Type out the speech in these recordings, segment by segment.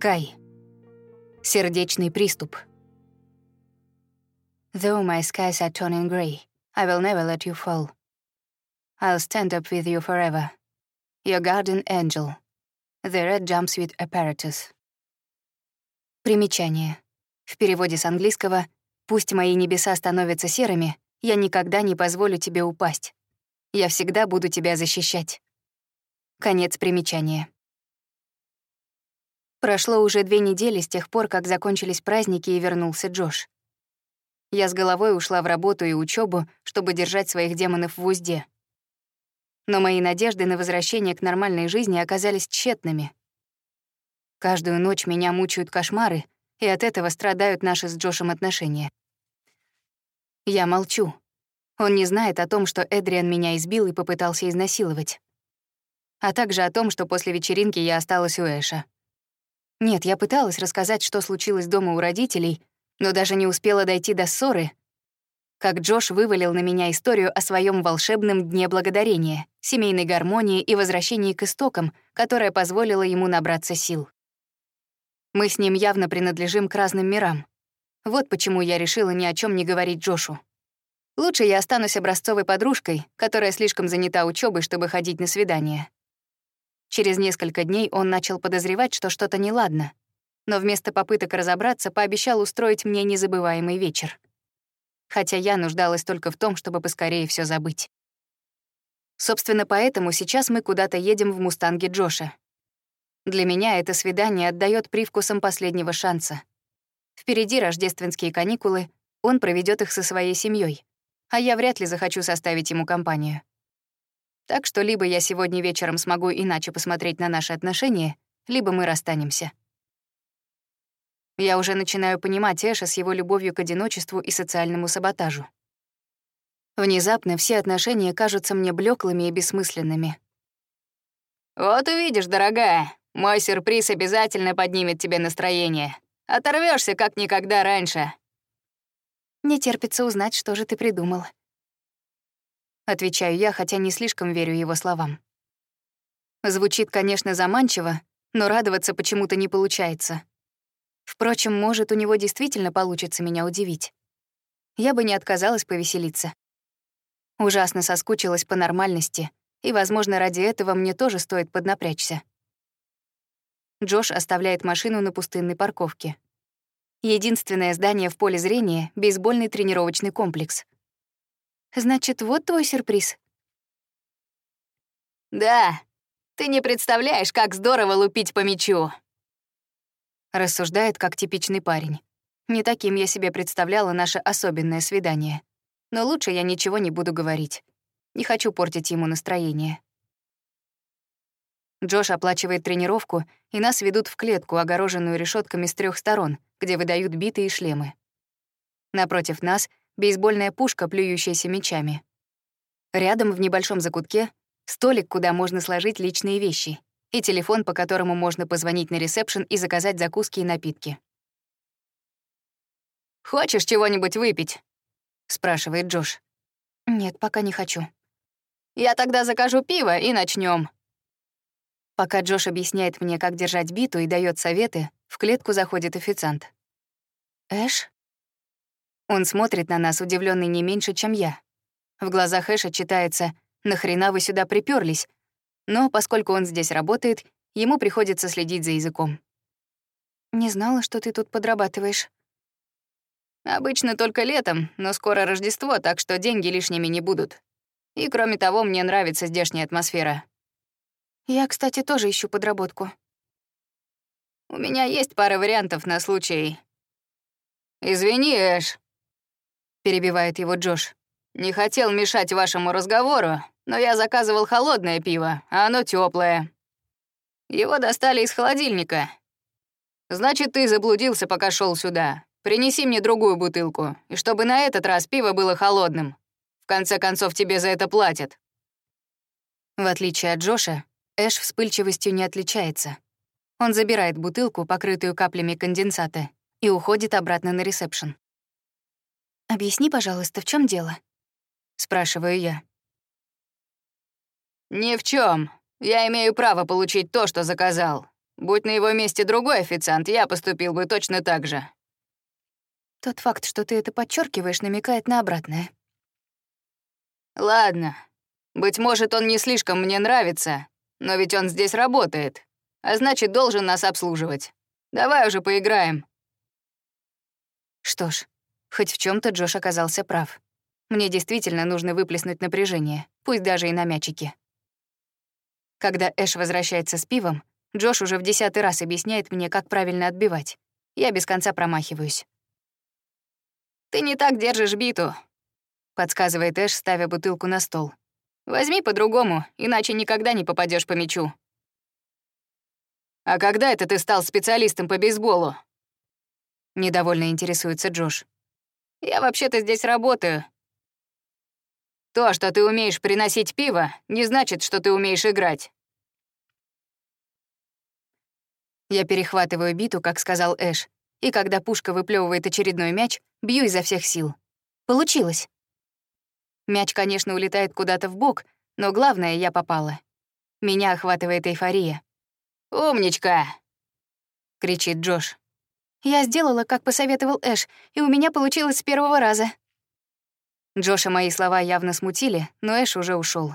Скай. Сердечный приступ. Though my skies are turning grey, I will never let you fall. I'll stand up with you forever. Your guardian angel. The red jumpsuit apparatus. Примечание. В переводе с английского «Пусть мои небеса становятся серыми, я никогда не позволю тебе упасть. Я всегда буду тебя защищать». Конец примечания. Прошло уже две недели с тех пор, как закончились праздники и вернулся Джош. Я с головой ушла в работу и учебу, чтобы держать своих демонов в узде. Но мои надежды на возвращение к нормальной жизни оказались тщетными. Каждую ночь меня мучают кошмары, и от этого страдают наши с Джошем отношения. Я молчу. Он не знает о том, что Эдриан меня избил и попытался изнасиловать. А также о том, что после вечеринки я осталась у Эша. Нет, я пыталась рассказать, что случилось дома у родителей, но даже не успела дойти до ссоры, как Джош вывалил на меня историю о своем волшебном дне благодарения, семейной гармонии и возвращении к истокам, которая позволила ему набраться сил. Мы с ним явно принадлежим к разным мирам. Вот почему я решила ни о чем не говорить Джошу. Лучше я останусь образцовой подружкой, которая слишком занята учебой, чтобы ходить на свидания. Через несколько дней он начал подозревать, что что-то неладно, но вместо попыток разобраться пообещал устроить мне незабываемый вечер. Хотя я нуждалась только в том, чтобы поскорее все забыть. Собственно, поэтому сейчас мы куда-то едем в «Мустанге» Джоша. Для меня это свидание отдает привкусом последнего шанса. Впереди рождественские каникулы, он проведет их со своей семьей, а я вряд ли захочу составить ему компанию. Так что либо я сегодня вечером смогу иначе посмотреть на наши отношения, либо мы расстанемся. Я уже начинаю понимать Эша с его любовью к одиночеству и социальному саботажу. Внезапно все отношения кажутся мне блеклыми и бессмысленными. «Вот увидишь, дорогая, мой сюрприз обязательно поднимет тебе настроение. Оторвешься как никогда раньше». Не терпится узнать, что же ты придумал. Отвечаю я, хотя не слишком верю его словам. Звучит, конечно, заманчиво, но радоваться почему-то не получается. Впрочем, может, у него действительно получится меня удивить. Я бы не отказалась повеселиться. Ужасно соскучилась по нормальности, и, возможно, ради этого мне тоже стоит поднапрячься. Джош оставляет машину на пустынной парковке. Единственное здание в поле зрения — бейсбольный тренировочный комплекс. Значит, вот твой сюрприз. Да, ты не представляешь, как здорово лупить по мячу. Рассуждает, как типичный парень. Не таким я себе представляла наше особенное свидание. Но лучше я ничего не буду говорить. Не хочу портить ему настроение. Джош оплачивает тренировку, и нас ведут в клетку, огороженную решетками с трех сторон, где выдают биты и шлемы. Напротив нас бейсбольная пушка, плюющаяся мечами. Рядом в небольшом закутке столик, куда можно сложить личные вещи, и телефон, по которому можно позвонить на ресепшн и заказать закуски и напитки. «Хочешь чего-нибудь выпить?» — спрашивает Джош. «Нет, пока не хочу». «Я тогда закажу пиво и начнем. Пока Джош объясняет мне, как держать биту и дает советы, в клетку заходит официант. «Эш?» Он смотрит на нас, удивленный не меньше, чем я. В глазах Эша читается «Нахрена вы сюда приперлись? Но поскольку он здесь работает, ему приходится следить за языком. «Не знала, что ты тут подрабатываешь». «Обычно только летом, но скоро Рождество, так что деньги лишними не будут. И кроме того, мне нравится здешняя атмосфера». «Я, кстати, тоже ищу подработку». «У меня есть пара вариантов на случай...» «Извини, Эш», — перебивает его Джош. «Не хотел мешать вашему разговору, но я заказывал холодное пиво, а оно теплое. Его достали из холодильника. Значит, ты заблудился, пока шел сюда. Принеси мне другую бутылку, и чтобы на этот раз пиво было холодным. В конце концов, тебе за это платят». В отличие от Джоша, Эш вспыльчивостью не отличается. Он забирает бутылку, покрытую каплями конденсата, и уходит обратно на ресепшн. «Объясни, пожалуйста, в чем дело?» — спрашиваю я. «Ни в чем. Я имею право получить то, что заказал. Будь на его месте другой официант, я поступил бы точно так же. Тот факт, что ты это подчеркиваешь, намекает на обратное. Ладно. Быть может, он не слишком мне нравится, но ведь он здесь работает, а значит, должен нас обслуживать. Давай уже поиграем. Что ж, хоть в чем то Джош оказался прав. Мне действительно нужно выплеснуть напряжение, пусть даже и на мячике. Когда Эш возвращается с пивом, Джош уже в десятый раз объясняет мне, как правильно отбивать. Я без конца промахиваюсь. «Ты не так держишь биту», — подсказывает Эш, ставя бутылку на стол. «Возьми по-другому, иначе никогда не попадешь по мячу». «А когда это ты стал специалистом по бейсболу?» Недовольно интересуется Джош. «Я вообще-то здесь работаю». «То, что ты умеешь приносить пиво, не значит, что ты умеешь играть». Я перехватываю биту, как сказал Эш, и когда пушка выплевывает очередной мяч, бью изо всех сил. Получилось. Мяч, конечно, улетает куда-то в бок, но главное, я попала. Меня охватывает эйфория. «Умничка!» — кричит Джош. Я сделала, как посоветовал Эш, и у меня получилось с первого раза. Джоша мои слова явно смутили, но Эш уже ушел.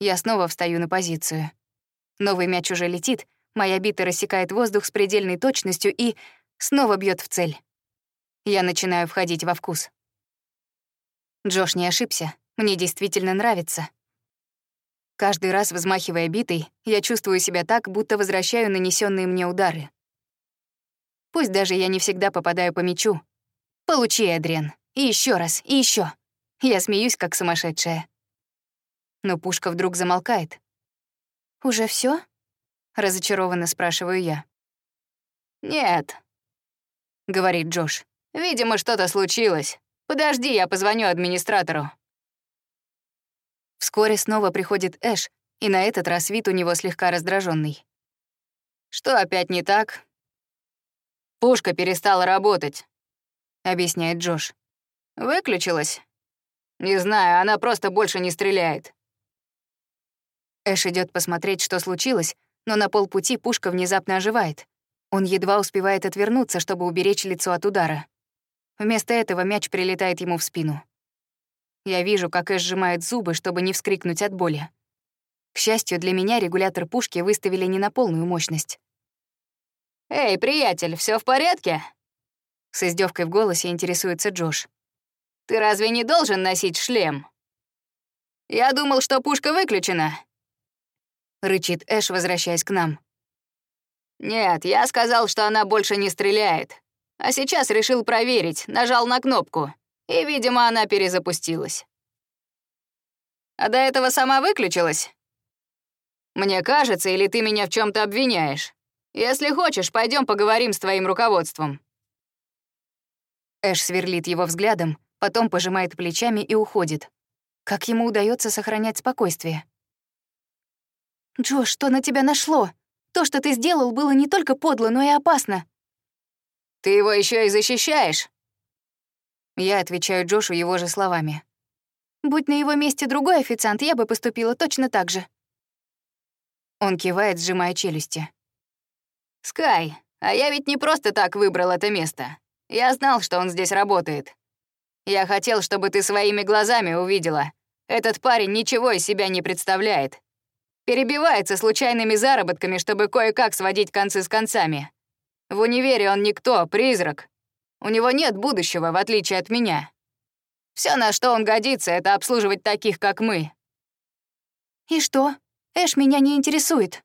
Я снова встаю на позицию. Новый мяч уже летит, моя бита рассекает воздух с предельной точностью и снова бьет в цель. Я начинаю входить во вкус. Джош не ошибся, мне действительно нравится. Каждый раз, взмахивая битой, я чувствую себя так, будто возвращаю нанесенные мне удары. Пусть даже я не всегда попадаю по мячу. Получи, Эдриан. И еще раз, и еще. Я смеюсь, как сумасшедшая. Но пушка вдруг замолкает. «Уже все? разочарованно спрашиваю я. «Нет», — говорит Джош. «Видимо, что-то случилось. Подожди, я позвоню администратору». Вскоре снова приходит Эш, и на этот раз вид у него слегка раздраженный. «Что опять не так?» Пушка перестала работать, объясняет Джош. Выключилась? Не знаю, она просто больше не стреляет. Эш идет посмотреть, что случилось, но на полпути пушка внезапно оживает. Он едва успевает отвернуться, чтобы уберечь лицо от удара. Вместо этого мяч прилетает ему в спину. Я вижу, как Эш сжимает зубы, чтобы не вскрикнуть от боли. К счастью, для меня регулятор пушки выставили не на полную мощность. «Эй, приятель, все в порядке?» С издевкой в голосе интересуется Джош. «Ты разве не должен носить шлем?» «Я думал, что пушка выключена», — рычит Эш, возвращаясь к нам. «Нет, я сказал, что она больше не стреляет. А сейчас решил проверить, нажал на кнопку, и, видимо, она перезапустилась». «А до этого сама выключилась?» «Мне кажется, или ты меня в чем то обвиняешь?» Если хочешь, пойдем поговорим с твоим руководством». Эш сверлит его взглядом, потом пожимает плечами и уходит. Как ему удается сохранять спокойствие? «Джош, что на тебя нашло? То, что ты сделал, было не только подло, но и опасно». «Ты его еще и защищаешь?» Я отвечаю Джошу его же словами. «Будь на его месте другой официант, я бы поступила точно так же». Он кивает, сжимая челюсти. «Скай, а я ведь не просто так выбрал это место. Я знал, что он здесь работает. Я хотел, чтобы ты своими глазами увидела. Этот парень ничего из себя не представляет. Перебивается случайными заработками, чтобы кое-как сводить концы с концами. В универе он никто, призрак. У него нет будущего, в отличие от меня. Все, на что он годится, это обслуживать таких, как мы. И что? Эш меня не интересует.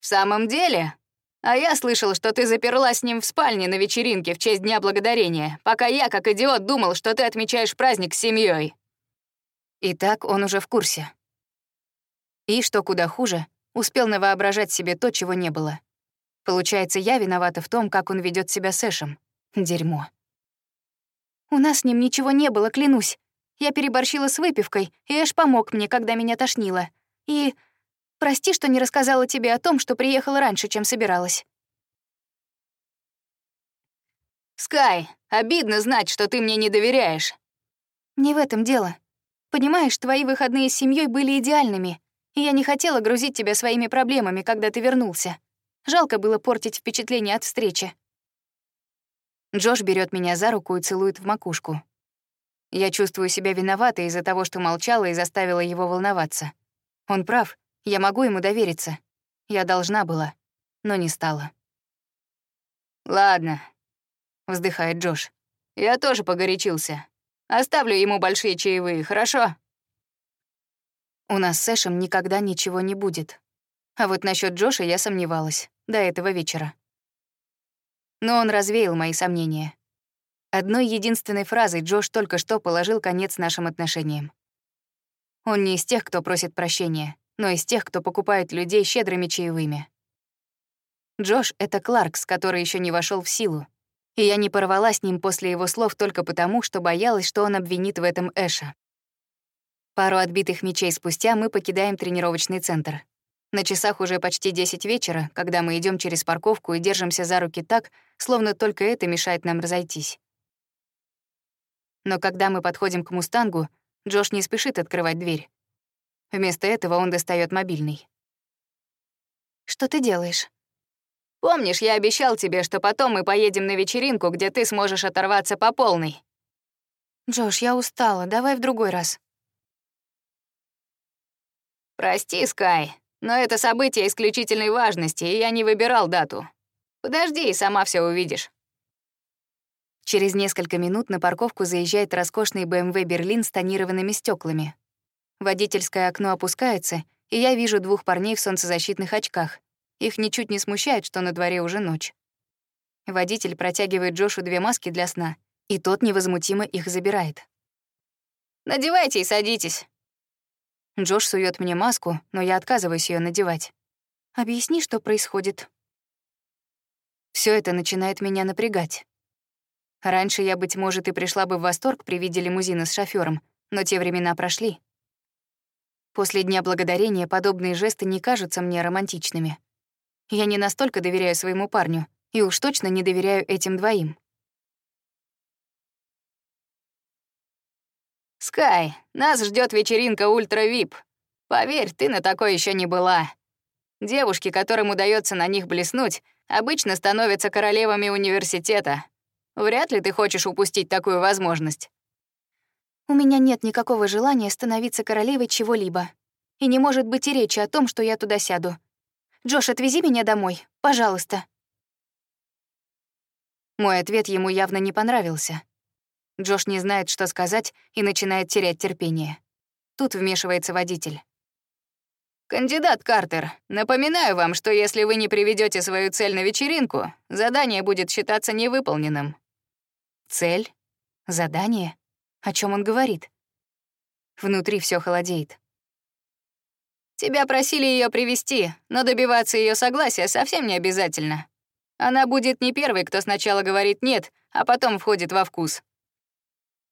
«В самом деле? А я слышал, что ты заперла с ним в спальне на вечеринке в честь Дня Благодарения, пока я, как идиот, думал, что ты отмечаешь праздник с семьей. Итак, он уже в курсе. И, что куда хуже, успел навоображать себе то, чего не было. Получается, я виновата в том, как он ведет себя с Эшем. Дерьмо. У нас с ним ничего не было, клянусь. Я переборщила с выпивкой, и Эш помог мне, когда меня тошнило. И Прости, что не рассказала тебе о том, что приехала раньше, чем собиралась. Скай, обидно знать, что ты мне не доверяешь. Не в этом дело. Понимаешь, твои выходные с семьей были идеальными, и я не хотела грузить тебя своими проблемами, когда ты вернулся. Жалко было портить впечатление от встречи. Джош берет меня за руку и целует в макушку. Я чувствую себя виноватой из-за того, что молчала и заставила его волноваться. Он прав, я могу ему довериться. Я должна была, но не стала. «Ладно», — вздыхает Джош. «Я тоже погорячился. Оставлю ему большие чаевые, хорошо?» У нас с Эшем никогда ничего не будет. А вот насчет Джоша я сомневалась до этого вечера. Но он развеял мои сомнения. Одной единственной фразой Джош только что положил конец нашим отношениям. Он не из тех, кто просит прощения, но из тех, кто покупает людей щедрыми чаевыми. Джош — это Кларкс, который еще не вошел в силу, и я не порвала с ним после его слов только потому, что боялась, что он обвинит в этом Эша. Пару отбитых мечей спустя мы покидаем тренировочный центр. На часах уже почти 10 вечера, когда мы идем через парковку и держимся за руки так, словно только это мешает нам разойтись. Но когда мы подходим к «Мустангу», Джош не спешит открывать дверь. Вместо этого он достает мобильный. «Что ты делаешь?» «Помнишь, я обещал тебе, что потом мы поедем на вечеринку, где ты сможешь оторваться по полной?» «Джош, я устала, давай в другой раз». «Прости, Скай, но это событие исключительной важности, и я не выбирал дату. Подожди, и сама все увидишь». Через несколько минут на парковку заезжает роскошный BMW «Берлин» с тонированными стеклами. Водительское окно опускается, и я вижу двух парней в солнцезащитных очках. Их ничуть не смущает, что на дворе уже ночь. Водитель протягивает Джошу две маски для сна, и тот невозмутимо их забирает. «Надевайте и садитесь», Джош сует мне маску, но я отказываюсь ее надевать. Объясни, что происходит. Все это начинает меня напрягать. Раньше я, быть может, и пришла бы в восторг при виде лимузина с шофёром, но те времена прошли. После Дня Благодарения подобные жесты не кажутся мне романтичными. Я не настолько доверяю своему парню, и уж точно не доверяю этим двоим. «Скай, нас ждет вечеринка ультра-вип. Поверь, ты на такой еще не была. Девушки, которым удается на них блеснуть, обычно становятся королевами университета. Вряд ли ты хочешь упустить такую возможность». «У меня нет никакого желания становиться королевой чего-либо. И не может быть и речи о том, что я туда сяду. Джош, отвези меня домой, пожалуйста». Мой ответ ему явно не понравился. Джош не знает, что сказать, и начинает терять терпение. Тут вмешивается водитель. «Кандидат Картер, напоминаю вам, что если вы не приведете свою цель на вечеринку, задание будет считаться невыполненным». «Цель? Задание? О чем он говорит?» Внутри все холодеет. «Тебя просили ее привести, но добиваться ее согласия совсем не обязательно. Она будет не первой, кто сначала говорит «нет», а потом входит во вкус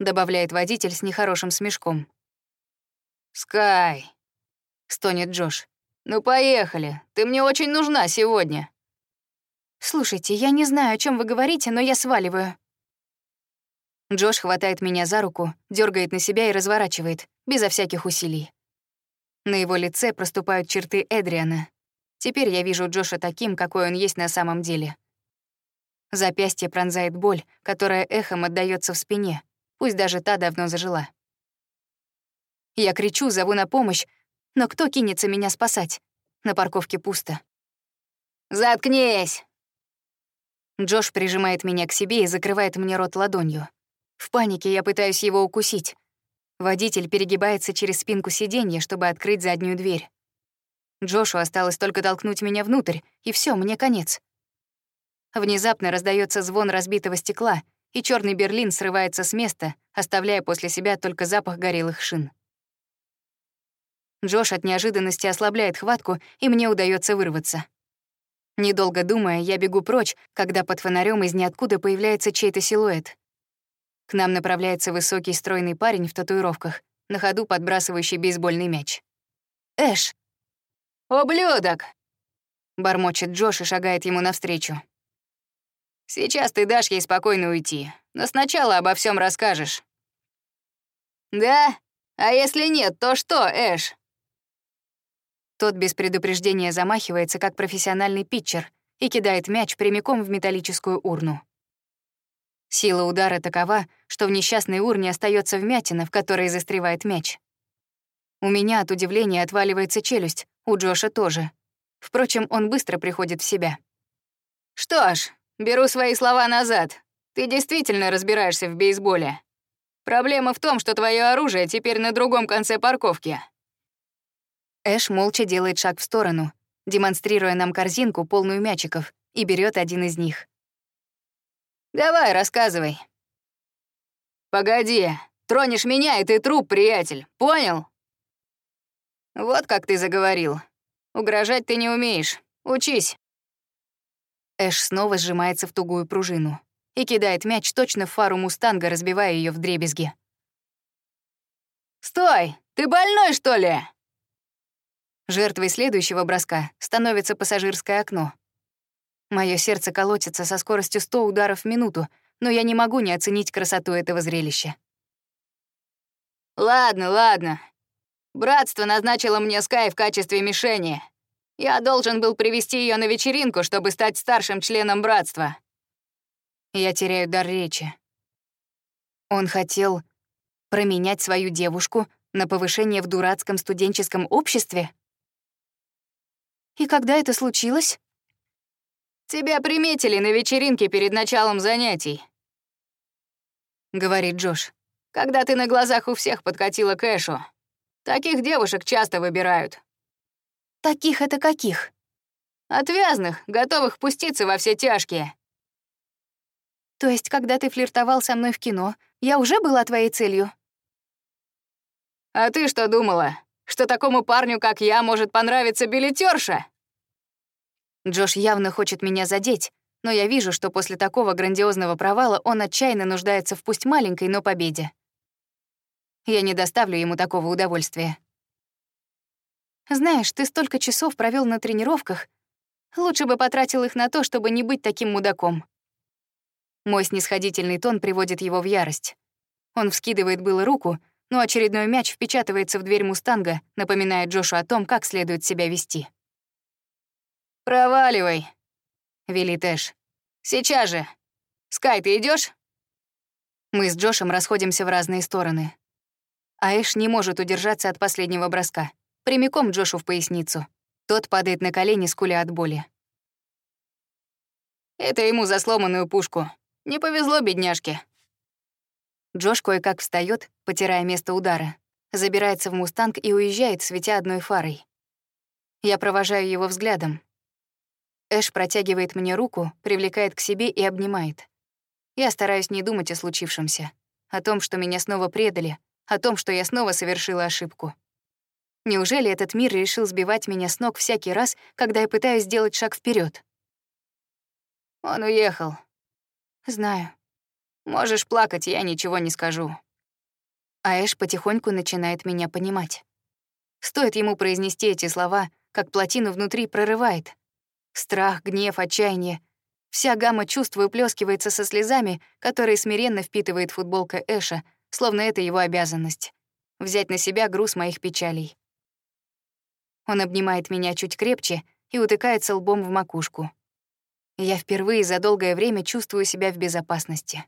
добавляет водитель с нехорошим смешком. «Скай», — стонет Джош, — «ну поехали, ты мне очень нужна сегодня». «Слушайте, я не знаю, о чем вы говорите, но я сваливаю». Джош хватает меня за руку, дергает на себя и разворачивает, безо всяких усилий. На его лице проступают черты Эдриана. Теперь я вижу Джоша таким, какой он есть на самом деле. Запястье пронзает боль, которая эхом отдаётся в спине, пусть даже та давно зажила. Я кричу, зову на помощь, но кто кинется меня спасать? На парковке пусто. «Заткнись!» Джош прижимает меня к себе и закрывает мне рот ладонью. В панике я пытаюсь его укусить. Водитель перегибается через спинку сиденья, чтобы открыть заднюю дверь. Джошу осталось только толкнуть меня внутрь, и все, мне конец. Внезапно раздается звон разбитого стекла, и черный Берлин срывается с места, оставляя после себя только запах горелых шин. Джош от неожиданности ослабляет хватку, и мне удается вырваться. Недолго думая, я бегу прочь, когда под фонарем из ниоткуда появляется чей-то силуэт. К нам направляется высокий стройный парень в татуировках, на ходу подбрасывающий бейсбольный мяч. «Эш!» «Ублюдок!» — бормочет Джош и шагает ему навстречу. Сейчас ты дашь ей спокойно уйти, но сначала обо всем расскажешь». «Да? А если нет, то что, Эш?» Тот без предупреждения замахивается, как профессиональный питчер, и кидает мяч прямиком в металлическую урну. Сила удара такова, что в несчастной урне остается вмятина, в которой застревает мяч. У меня от удивления отваливается челюсть, у Джоша тоже. Впрочем, он быстро приходит в себя. «Что ж, беру свои слова назад. Ты действительно разбираешься в бейсболе. Проблема в том, что твое оружие теперь на другом конце парковки». Эш молча делает шаг в сторону, демонстрируя нам корзинку, полную мячиков, и берет один из них. «Давай, рассказывай». «Погоди, тронешь меня, и ты труп, приятель, понял?» «Вот как ты заговорил. Угрожать ты не умеешь. Учись». Эш снова сжимается в тугую пружину и кидает мяч точно в фару «Мустанга», разбивая ее в дребезги. «Стой! Ты больной, что ли?» Жертвой следующего броска становится пассажирское окно. Мое сердце колотится со скоростью 100 ударов в минуту, но я не могу не оценить красоту этого зрелища. «Ладно, ладно. Братство назначило мне Скай в качестве мишени. Я должен был привести ее на вечеринку, чтобы стать старшим членом братства. Я теряю дар речи. Он хотел променять свою девушку на повышение в дурацком студенческом обществе? И когда это случилось? Тебя приметили на вечеринке перед началом занятий, говорит Джош. Когда ты на глазах у всех подкатила кэшу. Таких девушек часто выбирают. Таких это каких? Отвязных, готовых пуститься во все тяжкие. То есть, когда ты флиртовал со мной в кино, я уже была твоей целью? А ты что думала? Что такому парню, как я, может понравиться билетерша? Джош явно хочет меня задеть, но я вижу, что после такого грандиозного провала он отчаянно нуждается в пусть маленькой, но победе. Я не доставлю ему такого удовольствия. Знаешь, ты столько часов провел на тренировках. Лучше бы потратил их на то, чтобы не быть таким мудаком. Мой снисходительный тон приводит его в ярость. Он вскидывает было руку, но очередной мяч впечатывается в дверь «Мустанга», напоминая Джошу о том, как следует себя вести. «Проваливай», — велит Эш. «Сейчас же. Скай, ты идешь? Мы с Джошем расходимся в разные стороны. А Эш не может удержаться от последнего броска. Прямиком Джошу в поясницу. Тот падает на колени, скуля от боли. «Это ему за сломанную пушку. Не повезло, бедняжке». Джош кое-как встаёт, потирая место удара, забирается в «Мустанг» и уезжает, светя одной фарой. Я провожаю его взглядом. Эш протягивает мне руку, привлекает к себе и обнимает. Я стараюсь не думать о случившемся, о том, что меня снова предали, о том, что я снова совершила ошибку. Неужели этот мир решил сбивать меня с ног всякий раз, когда я пытаюсь сделать шаг вперед? Он уехал. Знаю. Можешь плакать, я ничего не скажу. А Эш потихоньку начинает меня понимать. Стоит ему произнести эти слова, как плотину внутри прорывает. Страх, гнев, отчаяние. Вся гамма чувств выплескивается со слезами, которые смиренно впитывает футболка Эша, словно это его обязанность — взять на себя груз моих печалей. Он обнимает меня чуть крепче и утыкается лбом в макушку. Я впервые за долгое время чувствую себя в безопасности.